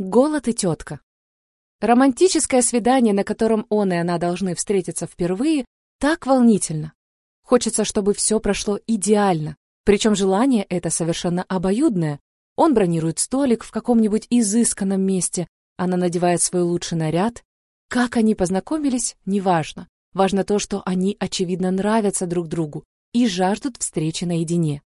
Голод и тетка. Романтическое свидание, на котором он и она должны встретиться впервые, так волнительно. Хочется, чтобы все прошло идеально. Причем желание это совершенно обоюдное. Он бронирует столик в каком-нибудь изысканном месте, она надевает свой лучший наряд. Как они познакомились, неважно. Важно то, что они, очевидно, нравятся друг другу и жаждут встречи наедине.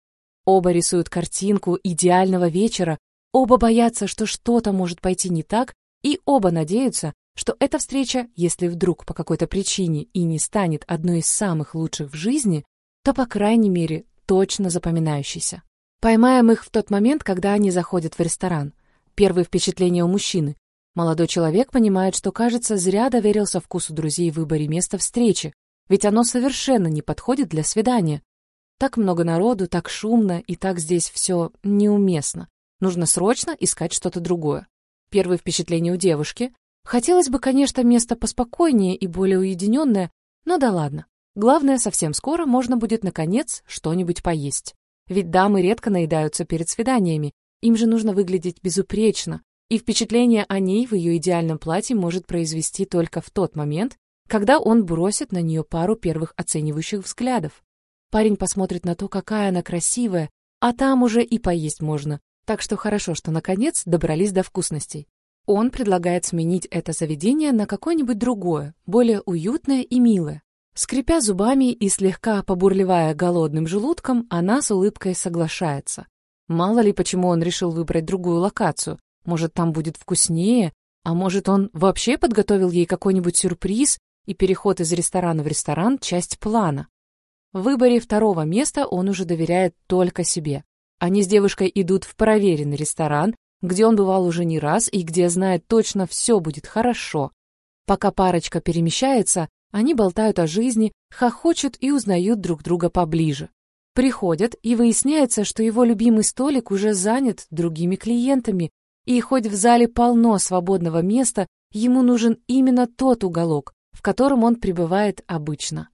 Оба рисуют картинку идеального вечера, Оба боятся, что что-то может пойти не так, и оба надеются, что эта встреча, если вдруг по какой-то причине и не станет одной из самых лучших в жизни, то, по крайней мере, точно запоминающейся. Поймаем их в тот момент, когда они заходят в ресторан. Первые впечатления у мужчины. Молодой человек понимает, что, кажется, зря доверился вкусу друзей в выборе места встречи, ведь оно совершенно не подходит для свидания. Так много народу, так шумно, и так здесь все неуместно. Нужно срочно искать что-то другое. Первые впечатления у девушки. Хотелось бы, конечно, место поспокойнее и более уединенное, но да ладно. Главное, совсем скоро можно будет, наконец, что-нибудь поесть. Ведь дамы редко наедаются перед свиданиями, им же нужно выглядеть безупречно, и впечатление о ней в ее идеальном платье может произвести только в тот момент, когда он бросит на нее пару первых оценивающих взглядов. Парень посмотрит на то, какая она красивая, а там уже и поесть можно, так что хорошо, что наконец добрались до вкусностей. Он предлагает сменить это заведение на какое-нибудь другое, более уютное и милое. Скрипя зубами и слегка побурливая голодным желудком, она с улыбкой соглашается. Мало ли, почему он решил выбрать другую локацию. Может, там будет вкуснее, а может, он вообще подготовил ей какой-нибудь сюрприз, и переход из ресторана в ресторан — часть плана. В выборе второго места он уже доверяет только себе. Они с девушкой идут в проверенный ресторан, где он бывал уже не раз и где знает точно все будет хорошо. Пока парочка перемещается, они болтают о жизни, хохочут и узнают друг друга поближе. Приходят, и выясняется, что его любимый столик уже занят другими клиентами, и хоть в зале полно свободного места, ему нужен именно тот уголок, в котором он пребывает обычно.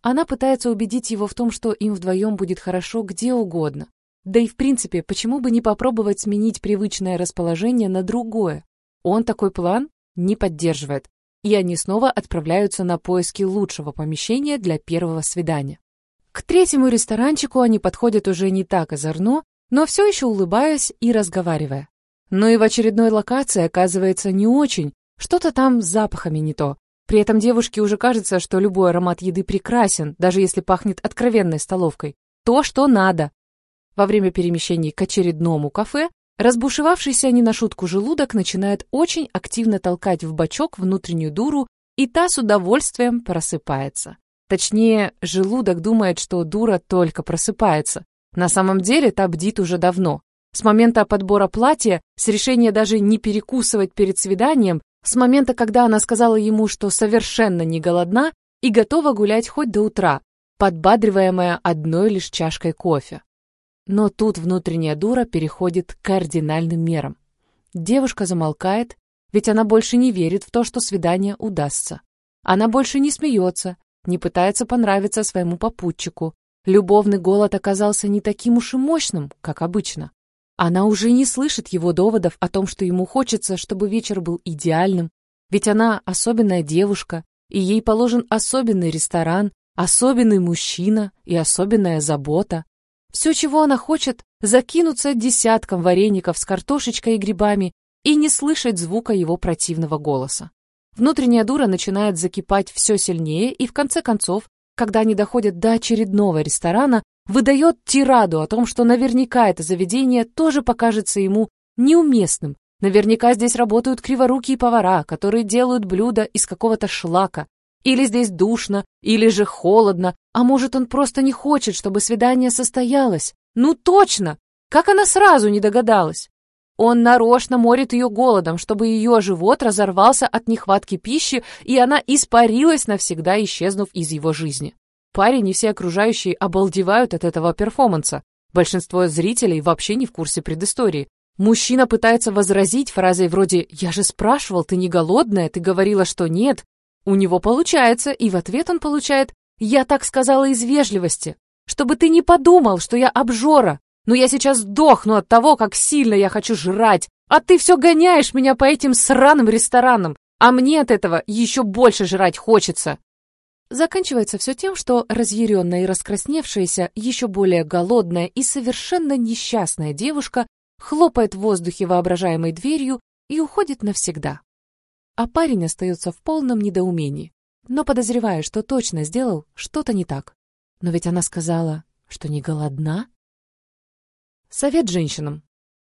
Она пытается убедить его в том, что им вдвоем будет хорошо где угодно. Да и в принципе, почему бы не попробовать сменить привычное расположение на другое? Он такой план не поддерживает, и они снова отправляются на поиски лучшего помещения для первого свидания. К третьему ресторанчику они подходят уже не так озорно, но все еще улыбаясь и разговаривая. Но и в очередной локации оказывается не очень, что-то там с запахами не то. При этом девушке уже кажется, что любой аромат еды прекрасен, даже если пахнет откровенной столовкой. То, что надо. Во время перемещений к очередному кафе разбушевавшийся не на шутку желудок начинает очень активно толкать в бочок внутреннюю дуру, и та с удовольствием просыпается. Точнее, желудок думает, что дура только просыпается. На самом деле та бдит уже давно. С момента подбора платья, с решения даже не перекусывать перед свиданием, с момента, когда она сказала ему, что совершенно не голодна и готова гулять хоть до утра, подбадриваемая одной лишь чашкой кофе. Но тут внутренняя дура переходит к кардинальным мерам. Девушка замолкает, ведь она больше не верит в то, что свидание удастся. Она больше не смеется, не пытается понравиться своему попутчику. Любовный голод оказался не таким уж и мощным, как обычно. Она уже не слышит его доводов о том, что ему хочется, чтобы вечер был идеальным, ведь она особенная девушка, и ей положен особенный ресторан, особенный мужчина и особенная забота. Все, чего она хочет, закинуться десятком вареников с картошечкой и грибами и не слышать звука его противного голоса. Внутренняя дура начинает закипать все сильнее и в конце концов, когда они доходят до очередного ресторана, выдает тираду о том, что наверняка это заведение тоже покажется ему неуместным. Наверняка здесь работают криворукие повара, которые делают блюда из какого-то шлака, или здесь душно, или же холодно, а может, он просто не хочет, чтобы свидание состоялось. Ну точно! Как она сразу не догадалась? Он нарочно морит ее голодом, чтобы ее живот разорвался от нехватки пищи, и она испарилась навсегда, исчезнув из его жизни. Парень и все окружающие обалдевают от этого перформанса. Большинство зрителей вообще не в курсе предыстории. Мужчина пытается возразить фразой вроде «Я же спрашивал, ты не голодная, ты говорила, что нет», у него получается, и в ответ он получает «Я так сказала из вежливости, чтобы ты не подумал, что я обжора, но я сейчас сдохну от того, как сильно я хочу жрать, А ты все гоняешь меня по этим сраным ресторанам, а мне от этого еще больше жрать хочется. Заканчивается все тем, что разъяренная и раскрасневшаяся, еще более голодная и совершенно несчастная девушка хлопает в воздухе воображаемой дверью и уходит навсегда. А парень остается в полном недоумении, но подозревая, что точно сделал что-то не так. Но ведь она сказала, что не голодна. Совет женщинам.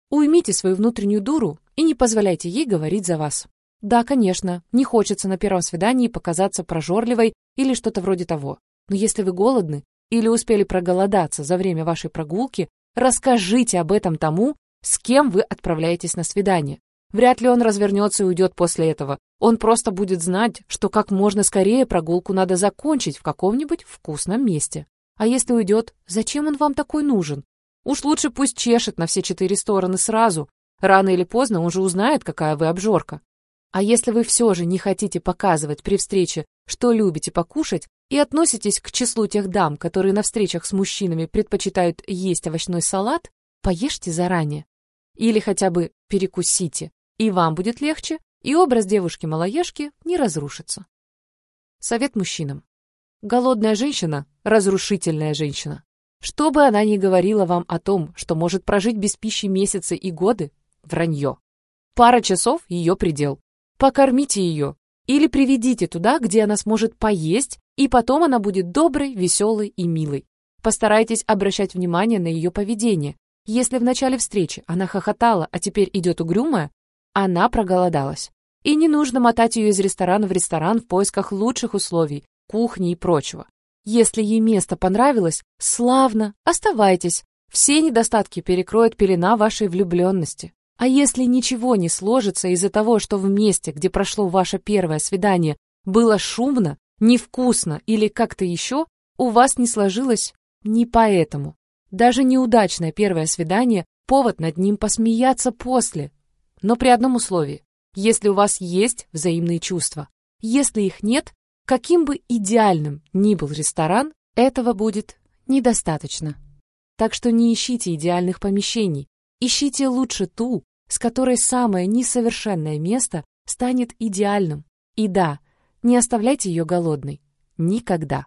Уймите свою внутреннюю дуру и не позволяйте ей говорить за вас. Да, конечно, не хочется на первом свидании показаться прожорливой или что-то вроде того. Но если вы голодны или успели проголодаться за время вашей прогулки, расскажите об этом тому, с кем вы отправляетесь на свидание. Вряд ли он развернется и уйдет после этого. Он просто будет знать, что как можно скорее прогулку надо закончить в каком-нибудь вкусном месте. А если уйдет, зачем он вам такой нужен? Уж лучше пусть чешет на все четыре стороны сразу. Рано или поздно он же узнает, какая вы обжорка. А если вы все же не хотите показывать при встрече, что любите покушать, и относитесь к числу тех дам, которые на встречах с мужчинами предпочитают есть овощной салат, поешьте заранее. Или хотя бы перекусите, и вам будет легче, и образ девушки-малоежки не разрушится. Совет мужчинам. Голодная женщина – разрушительная женщина. Что бы она ни говорила вам о том, что может прожить без пищи месяцы и годы – вранье. Пара часов – ее предел. Покормите ее или приведите туда, где она сможет поесть, и потом она будет доброй, веселой и милой. Постарайтесь обращать внимание на ее поведение. Если в начале встречи она хохотала, а теперь идет угрюмая, она проголодалась. И не нужно мотать ее из ресторана в ресторан в поисках лучших условий, кухни и прочего. Если ей место понравилось, славно, оставайтесь. Все недостатки перекроет пелена вашей влюбленности. А если ничего не сложится из-за того, что в месте, где прошло ваше первое свидание, было шумно, невкусно или как-то еще, у вас не сложилось не поэтому. Даже неудачное первое свидание – повод над ним посмеяться после. Но при одном условии. Если у вас есть взаимные чувства. Если их нет, каким бы идеальным ни был ресторан, этого будет недостаточно. Так что не ищите идеальных помещений, Ищите лучше ту, с которой самое несовершенное место станет идеальным. И да, не оставляйте ее голодной. Никогда.